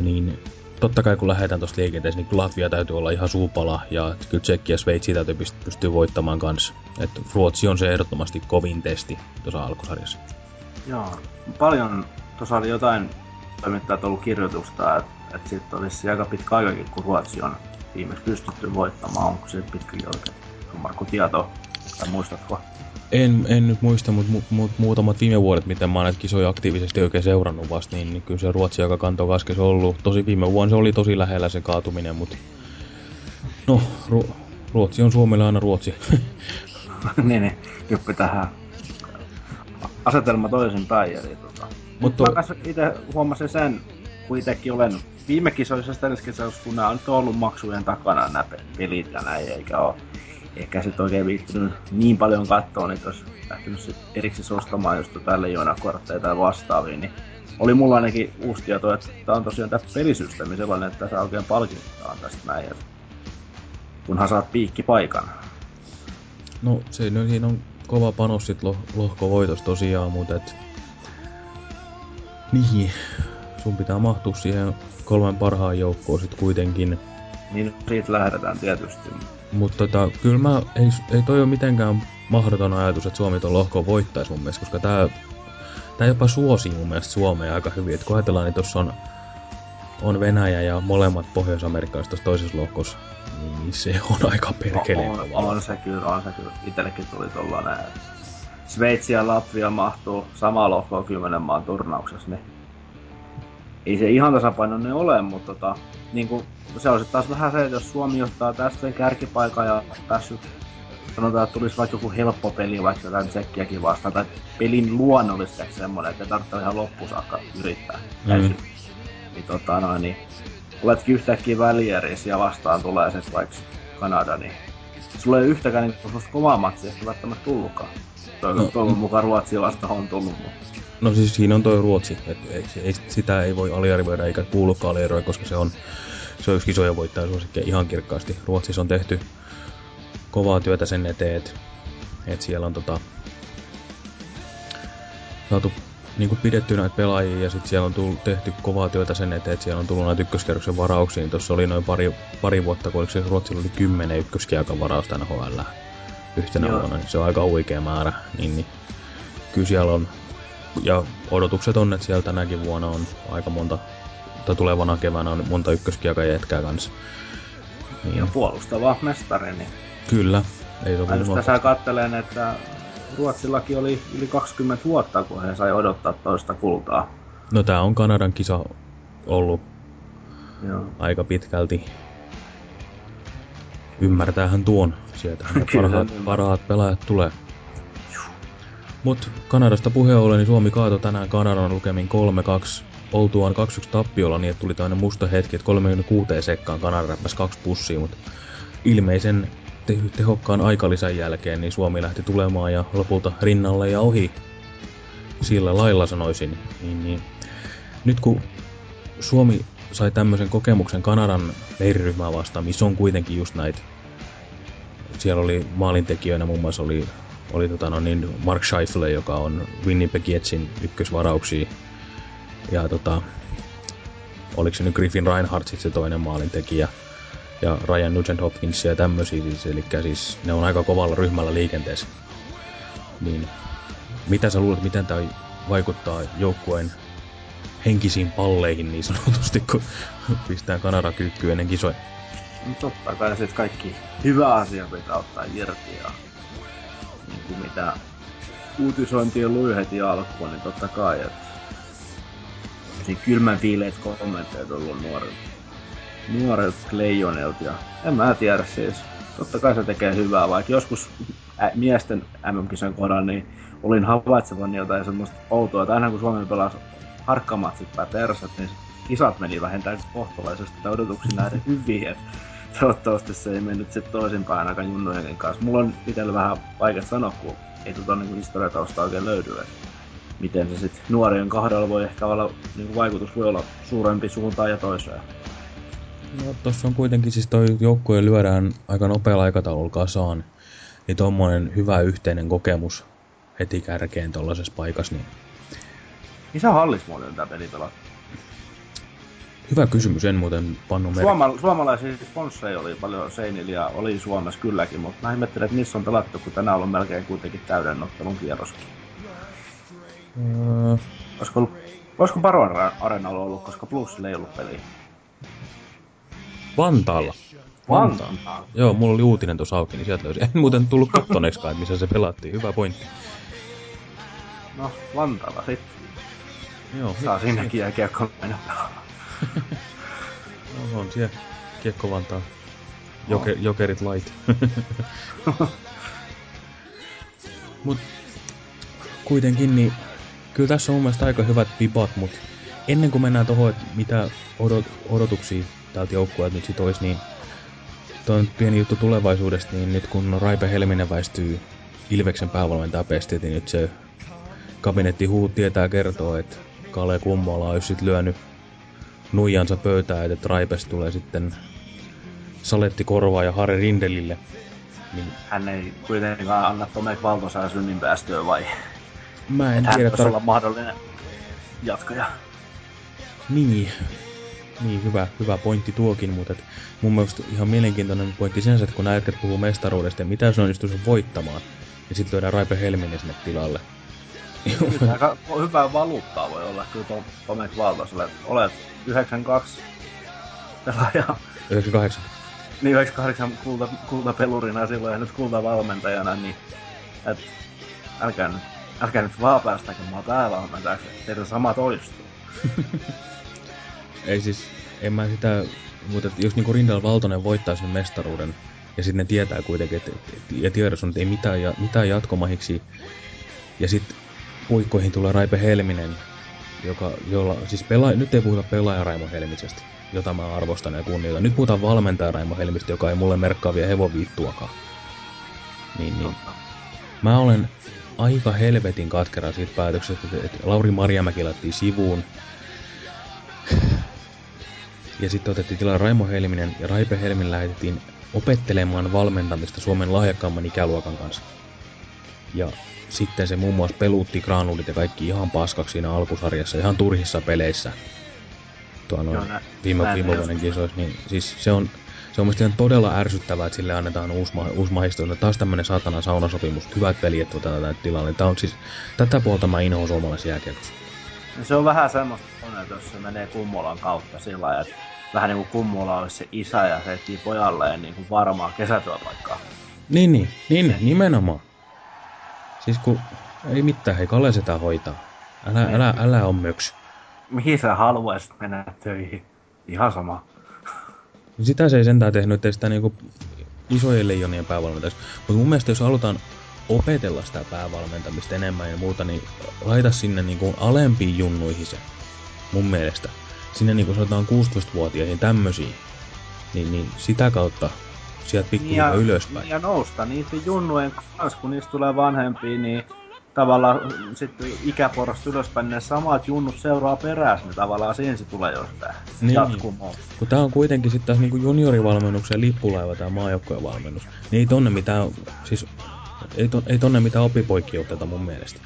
S7: Niin totta kai kun lähdetään tuosta liikenteessä, niin Latvia täytyy olla ihan suupala ja kyllä Tsekki ja Sveitsi täytyy pystyä voittamaan kanssa. Et Ruotsi on se ehdottomasti kovin testi tuossa alkusarjassa.
S8: Joo, paljon tuossa oli jotain toimittajat ollut kirjoitusta, että, että sitten olisi aika pitkä aikakin, kun Ruotsi on viimeksi pystytty voittamaan. Onko se pitkäkin oikein? On Markku tieto, tai muistatko?
S7: En, en nyt muista, mutta mu, mu, muutamat viime vuodet, miten mä oon näitä kisoja aktiivisesti oikein seurannut vasta, niin, niin kyllä se Ruotsi aika kanto kaskes ollut. Tosi viime vuonna se oli tosi lähellä se kaatuminen, mutta no, Ru, Ruotsi on Suomelle aina Ruotsi.
S8: niin, niin, juppi tähän asetelma toisinpäin. Eli tota. Mutta mä itse huomasin sen, kun itsekin olen viime kisoissa, kun nämä on ollut maksujen takana nämä pelit ja näin, eikä ole ehkä sitten oikein viittynyt niin paljon katsoa, niin olisi lähtenyt sit erikseen ostamaan just tälle leijonakortteja tai vastaavia, niin oli mulla ainakin uusi tieto, että tämä on tosiaan tämä pelisysteemi sellainen, että saa oikein palkitaan tästä näin, että kunhan saat paikan.
S7: No se, no, siinä on kova panos sit lo, lohkovoitos tosiaan, mutta et... Niin, sun pitää mahtua siihen kolmen parhaan joukkoon sit kuitenkin.
S8: Niin, siitä lähdetään tietysti.
S7: Mutta tota, kyllä mä, ei, ei toi ole mitenkään mahdoton ajatus, että Suomi tuon lohkoon voittaisi mun mielestä, koska tää, tää jopa suosii mun mielestä Suomea aika hyvin. Et kun ajatellaan, niin tuossa on, on Venäjä ja molemmat pohjois-amerikkalaiset toisessa lohkossa, niin se on aika perkeleen
S8: on, on, on, se kyllä, on se kyllä. Itellekin tuli tollanen, Sveitsi ja Latvia mahtuu samaan lohkoon kymmenen maan turnauksessa, niin ei se ihan tasapainoinen ole, mutta tota, niin kuin, se olisi taas vähän se, että jos Suomi ottaa tästä kärkipaikan ja päässyt sanotaan, että tulisi vaikka joku helppo peli vaikka jotain tsekkiäkin vastaan, tai pelin luonnollisesti semmoinen, että ei tarvitse ihan loppuun saakka yrittää. Mm. Niin, tota, noin, niin oletkin yhtäkkiä välierissä ja vastaan tulee se vaikka Kanada, niin sulla ei yhtäkään niin kovaa matsia ehkä välttämättä tullutkaan. Toivon, no, toivon mukaan Ruotsi vasta on tullut, mutta...
S7: No siis siinä on toi Ruotsi, että ei, ei, sitä ei voi aliarvioida eikä kuulukaan aliarvioida, koska se on, se on yksi isoja voittaja suosikkeja ihan kirkkaasti. Ruotsissa on tehty kovaa työtä sen eteen, että et siellä on tota, saatu niin pidetty näitä pelaajia ja sitten siellä on tullut, tehty kovaa työtä sen eteen, että siellä on tullut näitä ykköskerroksen varauksia. Niin tuossa oli noin pari, pari vuotta, kun se Ruotsilla oli kymmenen ykköskiekan varausta NHL yhtenä Joo. vuonna, niin se on aika huikea määrä. Niin, niin kyllä siellä on, ja odotukset on, että siellä tänäkin vuonna on aika monta, tai tulevana keväänä on monta ykköskiekan jätkää kanssa.
S8: Niin. Ja puolustava mestari, niin...
S7: Kyllä.
S8: Ei Mä just tässä katselen, että Ruotsillakin oli yli 20 vuotta, kun he sai odottaa toista kultaa.
S7: No tää on Kanadan kisa ollut Joo. aika pitkälti. Ymmärtäähän tuon. Sieltä parhaat, parhaat pelaajat tulee. Mut Kanadasta puheen ollen, niin Suomi kaatoi tänään Kanadan lukemin 3-2 oltuaan 2-1 tappiolla niin, että tuli toinen musta hetki, että 36 sekkaan Kanada räppäsi kaksi pussia, mutta ilmeisen te- tehokkaan aikalisän jälkeen niin Suomi lähti tulemaan ja lopulta rinnalle ja ohi sillä lailla sanoisin. Niin, niin. Nyt kun Suomi sai tämmöisen kokemuksen Kanadan leiriryhmää vastaan, missä on kuitenkin just näitä. Siellä oli maalintekijöinä muun muassa oli, oli tota no niin Mark Scheifele, joka on Winnipeg Jetsin ykkösvarauksia. Ja tota, oliko se nyt Griffin Reinhardt sit se toinen maalintekijä. Ja Ryan Nugent Hopkins ja tämmöisiä siis, eli siis ne on aika kovalla ryhmällä liikenteessä. Niin, mitä sä luulet, miten tämä vaikuttaa joukkueen henkisiin palleihin niin sanotusti, kun pistää Kanada kyykkyyn ennen kisoja.
S8: No totta kai siis kaikki hyvä asia pitää ottaa irti ja niin mitä uutisointia luin heti alkuun, niin totta kai, että siinä kylmän fiileet kommentteja on tullut nuorilta, nuorilta leijonilta ja en mä tiedä siis. Totta kai se tekee hyvää, vaikka joskus ä, miesten MM-kisan kohdalla niin olin havaitsevan jotain semmoista outoa, että aina kun Suomi pelasi harkkamatsit päin persat, niin kisat meni vähintään kohtalaisesti tai odotuksiin nähden hyvin, että toivottavasti se ei mennyt sitten toisinpäin ainakaan junnujen kanssa. Mulla on itsellä vähän vaikea sanoa, kun ei tuota niin historiatausta oikein löydy, että miten se sitten nuorien kahdella voi ehkä olla, niin kuin vaikutus voi olla suurempi suuntaan ja toiseen.
S7: No tossa on kuitenkin siis toi joukkue lyödään aika nopealla aikataululla kasaan. Niin tommonen hyvä yhteinen kokemus heti kärkeen tollasessa paikassa, niin
S8: Missä hallis muuten tää peli pelattu?
S7: Hyvä kysymys, en muuten pannu merkki.
S8: Suoma, suomalaisia sponsseja oli paljon seinillä ja oli Suomessa kylläkin, mutta mä ihmettelen, että missä on pelattu, kun tänään on melkein kuitenkin täyden ottelun kierroskin.
S7: Öö,
S8: Olisiko, ollut, olisiko Baron Arenalla ollut, koska Plusilla ei ollut peliä?
S7: Vantaalla.
S8: Vantaalla.
S7: Joo, mulla oli uutinen tuossa auki, niin sieltä löysin. En muuten tullut kattoneeksikaan, että missä se pelattiin. Hyvä pointti.
S8: No, Vantaalla sitten.
S7: Joo,
S8: Saa sinnekin jääkiekko mennä pelaamaan.
S7: No, on siellä Kiekko Vantaa. Joke, jokerit light. Mut kuitenkin, niin kyllä tässä on mun mielestä aika hyvät pipat, mut ennen kuin mennään tohon, että mitä odot, odotuksia tältä joukkueelta nyt sit ois, niin toi on pieni juttu tulevaisuudesta, niin nyt kun Raipe Helminen väistyy Ilveksen päävalmentaja pestit, niin nyt se kabinetti huut tietää kertoo, että Kale Kummola olisi sit lyönyt nuijansa pöytään, että Raipes tulee sitten Saletti Korvaa ja Harri Rindelille. Niin
S8: Hän ei kuitenkaan anna Tomek Valtosaa synnin päästöä vai?
S7: mä en
S8: Hän
S7: tiedä
S8: voisi
S7: tar-
S8: olla mahdollinen jatkaja.
S7: Niin. Niin, hyvä, hyvä pointti tuokin, mutta et mun mielestä ihan mielenkiintoinen pointti sinänsä, että kun nämä puhuu mestaruudesta ja mitä se onnistuisi voittamaan, niin sitten lyödään Raipe Helminen sinne tilalle.
S8: Kyllä aika hyvää valuuttaa voi olla kyllä Tom, Tomek Valtoselle. Olet 92 pelaaja,
S7: 98.
S8: niin 98 kulta, kultapelurina silloin ja nyt kultavalmentajana, niin et, älkää nyt, älkää nyt vaan päästäkö mua päävalmentajaksi, teidän sama toistuu.
S7: Ei siis, en mä sitä, mutta jos niinku Rindal Valtonen voittaa sen mestaruuden, ja sitten ne tietää kuitenkin, että et, ja tiedossa on, että ei mitään, ja, mitään jatkomahiksi, ja sitten puikkoihin tulee Raipe Helminen, joka, jolla, siis pela, nyt ei puhuta pelaaja Raimo Helmisestä, jota mä arvostan ja kunnioitan. Nyt puhutaan valmentaja Raimo Helmistä, joka ei mulle merkkaa vielä hevoviittuakaan. Niin, niin. Mä olen aika helvetin katkera siitä päätöksestä, että, että Lauri Marjamäki laitettiin sivuun. Ja sitten otettiin tilaa Raimo Helminen ja Raipe Helmin lähetettiin opettelemaan valmentamista Suomen lahjakkaamman ikäluokan kanssa. Ja sitten se muun muassa peluutti granulit ja kaikki ihan paskaksi siinä alkusarjassa, ihan turhissa peleissä. Tuo noin
S8: Joo, nä-
S7: viime, viime vuoden kisoissa, niin siis se on, se on mielestäni todella ärsyttävää, että sille annetaan uusi, ma- uusi mahdollisuus. Taas tämmönen saatana saunasopimus, hyvät veljet otetaan tänne tilalle. Tää on siis, tätä puolta mä inhoan suomalaisen jääkiekossa.
S8: Ja se on vähän semmoista, että jos se menee Kummolan kautta sillä lailla, että vähän niin kuin Kummola olisi se isä ja se etsii pojalleen niin kuin varmaa kesätyöpaikkaa.
S7: Niin, niin, niin, nimenomaan. Siis kun, ei mitään, hei Kale sitä hoitaa. Älä, älä, älä on möks.
S8: Mihin sä haluaisit mennä töihin? Ihan sama.
S7: Sitä se ei sentään tehnyt, ettei sitä niinku isojen leijonien päävalmentajaksi. Mutta mun mielestä jos halutaan opetella sitä päävalmentamista enemmän ja muuta, niin laita sinne niin kuin alempiin junnuihin se, mun mielestä. Sinne niin kuin sanotaan 16-vuotiaihin tämmöisiin. Niin, niin sitä kautta sieltä pikkuhiljaa
S8: ja,
S7: ylöspäin.
S8: Ja nousta niitä junnujen kanssa, kun niistä tulee vanhempia, niin tavallaan sitten ikäporrasta ylöspäin, ne samat junnut seuraa perässä, niin tavallaan siihen se tulee jostain
S7: Niin.
S8: jatkumoon.
S7: Kun tää on kuitenkin sitten taas niinku juniorivalmennuksen lippulaiva tää maajoukkojen valmennus, niin ei tonne mitään, siis ei, ton, ei tonne mitään opipoikia oteta mun mielestä.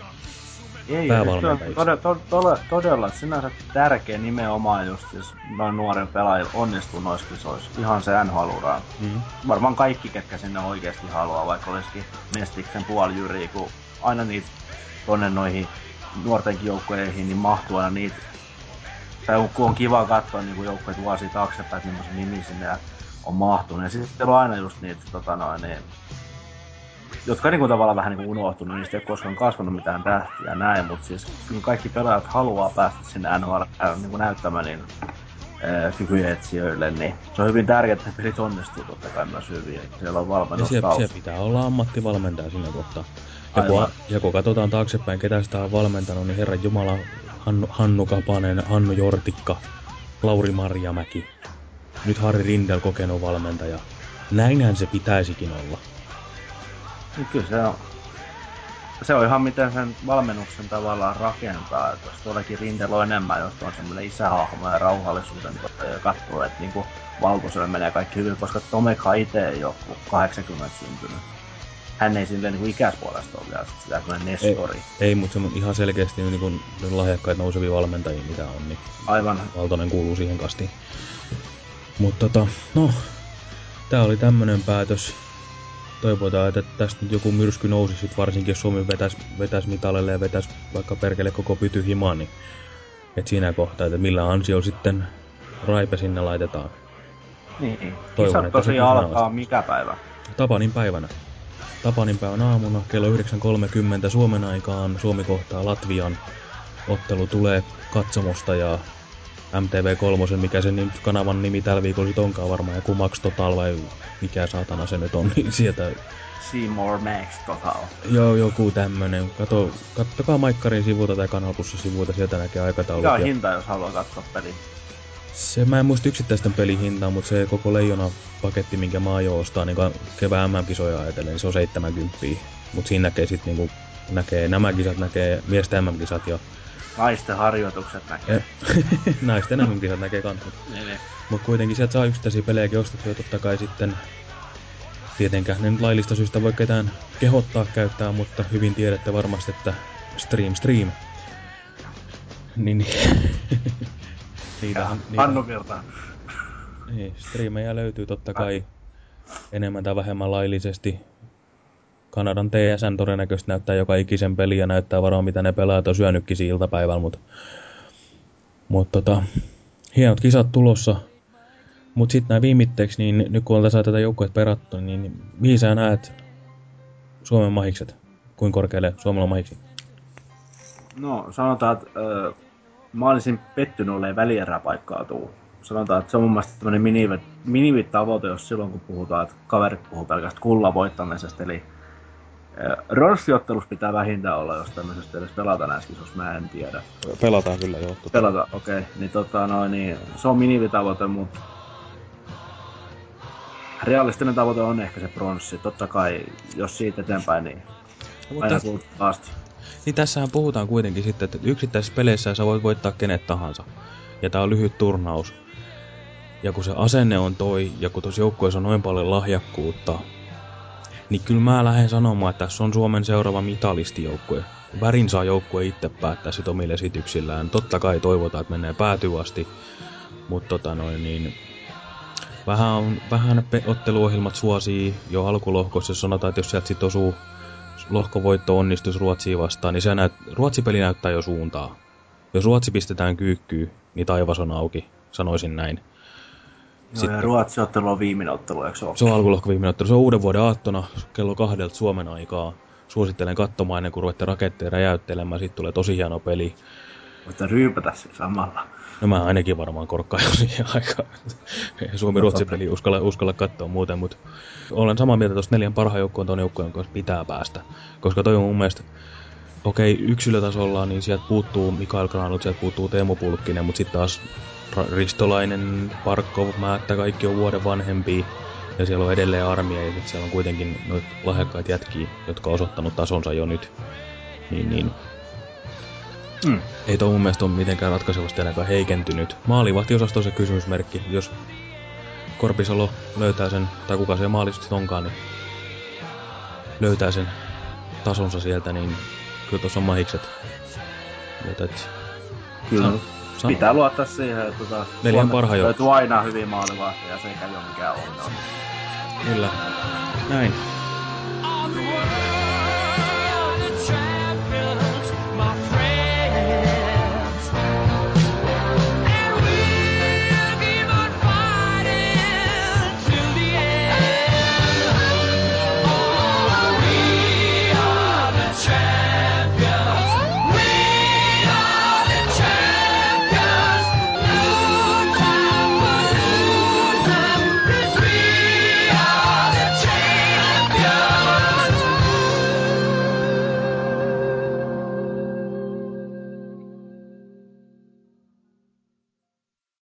S8: Ei,
S7: päävalmentajiksi.
S8: todella, todella, todella, todella sinänsä tärkeä nimenomaan just, jos noin nuoren pelaajilla onnistuu noissa kisoissa. Ihan se nhl
S7: Mm.
S8: Varmaan kaikki, ketkä sinne oikeasti haluaa, vaikka olisikin Mestiksen puolijyriä, kun aina niitä tonne noihin nuortenkin joukkoihin, niin mahtuu aina niitä. Tai kun on kiva katsoa niin joukkoja vuosia taaksepäin, että millaisen nimi sinne on mahtunut. Ja sitten on aina just niitä, tota noin, niin, jotka niin kuin tavallaan vähän niin kuin unohtunut, niistä ei ole koskaan kasvanut mitään tähtiä ja näin, mutta siis kyllä kaikki pelaajat haluaa päästä sinne NHL äh, niin kuin näyttämään niin, äh, kykyjä etsijöille, niin se on hyvin tärkeää, että pelit onnistuu totta kai myös hyvin, että siellä on
S7: Ja
S8: valmennus
S7: se, se
S8: taustalla.
S7: pitää olla ammattivalmentaja siinä kohtaa. Ja kun, ja kun katsotaan taaksepäin, ketä sitä on valmentanut, niin herran Jumala, Hannu, Hannu Kapanen, Hannu Jortikka, Lauri Marjamäki, nyt Harri Rindel kokenut valmentaja. Näinhän se pitäisikin olla.
S8: Niin kyllä se on. Se on ihan miten sen valmennuksen tavallaan rakentaa, että jos tuollakin Rindel on enemmän, jos on semmoinen isähahmo ja rauhallisuuden ja katsoo, että niinku Valtoselle menee kaikki hyvin, koska Tomeka itse ei ole kuin 80 syntynyt. Hän ei silleen niinku ikäispuolesta ole vielä sitä semmoinen Nestori.
S7: Ei, mutta se on ihan selkeästi niin kuin lahjakkaita nousevia valmentajia, mitä on, niin
S8: Aivan.
S7: Valtonen kuuluu siihen kastiin. Mutta tota, no, tää oli tämmönen päätös. Toivotaan, että tästä nyt joku myrsky nousi sit varsinkin, jos Suomi vetäis, vetäis mitalille ja vetäis vaikka perkele koko pyty himaan, niin et siinä kohtaa, että millä ansio sitten Raipe sinne laitetaan.
S8: Niin.
S7: Toivon,
S8: Kisat tosiaan alkaa mikä päivä?
S7: Tapanin päivänä. Tapanin päivän aamuna kello 9.30 Suomen aikaan Suomi kohtaa Latvian. Ottelu tulee katsomosta ja MTV3, mikä se nyt kanavan nimi tällä viikolla sit onkaan varmaan, joku Max Total vai mikä saatana se nyt on, niin sieltä,
S8: Seymour Max Total.
S7: joo, joku tämmönen. Kato, kattokaa Maikkarin sivuilta tai Kanal Plusin sivuilta, sieltä näkee aikataulut.
S8: Mikä on
S7: ja-
S8: hinta, jos haluaa katsoa pelin?
S7: Se, mä en muista yksittäisten pelin hintaa, mutta se koko leijona paketti, minkä mä aion ostaa niin kevään MM-kisoja ajatellen, niin se on 70. Mutta siinä näkee sit niinku, näkee nämä kisat, näkee miesten MM-kisat ja,
S8: Naisten harjoitukset näkee.
S7: ja naisten MM-kisat näkee kans.
S8: Niin, niin.
S7: Mutta kuitenkin sieltä saa yksittäisiä pelejäkin ostettua totta kai sitten Tietenkään ne nyt laillista syystä voi ketään kehottaa käyttää, mutta hyvin tiedätte varmasti, että stream stream. Niin, niin. niitä,
S8: Ja
S7: niitä,
S8: Hannu kertaa.
S7: Niin, striimejä löytyy totta kai enemmän tai vähemmän laillisesti. Kanadan TSN todennäköisesti näyttää joka ikisen peli ja näyttää varmaan mitä ne pelaajat on syönytkin iltapäivällä, mutta mut tota, hienot kisat tulossa. Mutta sitten näin viimitteeksi, niin nyt kun ollaan tätä joukkueet perattu, niin mihin sä näet Suomen mahikset? Kuinka korkealle Suomella mahiksi?
S8: No, sanotaan, että ö, mä olisin pettynyt, olleen välieräpaikkaa tuu. Sanotaan, että se on mun mielestä tämmönen minivit, minivit-tavoite, jos silloin kun puhutaan, että kaverit puhuu pelkästään kullan voittamisesta. Eli ö, ronssiottelus pitää vähintään olla, jos tämmöisestä edes pelataan näissä kisoissa, mä en tiedä.
S7: Pelataan kyllä joo. Tota.
S8: Pelata, okei. Okay. Niin, tota, noin, niin se on minivitavoite, mutta realistinen tavoite on ehkä se pronssi. Totta kai, jos siitä eteenpäin, niin
S7: Mutta
S8: aina
S7: täs-
S8: kultaasti.
S7: Niin tässähän puhutaan kuitenkin sitten, että yksittäisissä peleissä sä voit voittaa kenet tahansa. Ja tää on lyhyt turnaus. Ja kun se asenne on toi, ja kun tuossa joukkueessa on noin paljon lahjakkuutta, niin kyllä mä lähden sanomaan, että tässä on Suomen seuraava mitalistijoukkue. Värin saa joukkue itse päättää sit omille esityksillään. Totta kai toivotaan, että menee päätyy asti. Mutta tota noin, niin vähän, on, vähän otteluohjelmat suosii jo alkulohkossa, sanotaan, että jos sieltä sit osuu lohkovoitto onnistus Ruotsia vastaan, niin se näyt, Ruotsi-peli näyttää jo suuntaa. Jos Ruotsi pistetään kyykkyyn, niin taivas on auki, sanoisin näin.
S8: Joo, ja Ruotsi-ottelu on viimeinen ottelu, eikö se ole?
S7: Se on alkulohko viimeinen ottelu. Se on uuden vuoden aattona kello kahdelta Suomen aikaa. Suosittelen katsomaan ennen kuin ruvette raketteja räjäyttelemään. Sitten tulee tosi hieno peli.
S8: Voitte ryypätä sen samalla.
S7: No mä ainakin varmaan korkkaan jo siihen aikaan. Suomi-Ruotsi peli uskalla, uskalla katsoa muuten, mutta olen samaa mieltä tuosta neljän parhaan joukkoon tuon joukkojen kanssa pitää päästä. Koska toi on mun mielestä, okei, yksilötasolla, niin sieltä puuttuu Mikael Granut, sieltä puuttuu Teemu Pulkkinen, mutta sitten taas Ristolainen, Parkov, Määttä, kaikki on vuoden vanhempia. Ja siellä on edelleen armia ja sitten siellä on kuitenkin noita lahjakkaita jätkiä, jotka on osoittanut tasonsa jo nyt. Niin, niin Mm. Ei tuo mun mielestä ole mitenkään ratkaisevasti ainakaan heikentynyt. Maalivahtiosasto on se kysymysmerkki. Jos Korpisalo löytää sen, tai kuka se maalisesti onkaan, niin löytää sen tasonsa sieltä, niin kyllä tuossa on mahikset. Mutta et,
S8: kyllä. San, san... Pitää luottaa siihen, että tota,
S7: Neljän parhaan
S8: löytyy aina hyvin maalivahtia, se ei ole mikään ongelma.
S7: Kyllä. Näin.